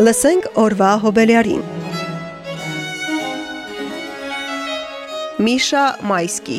Լսենք օրվա հոբելյարին։ Միշա Մայսկի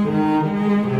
Música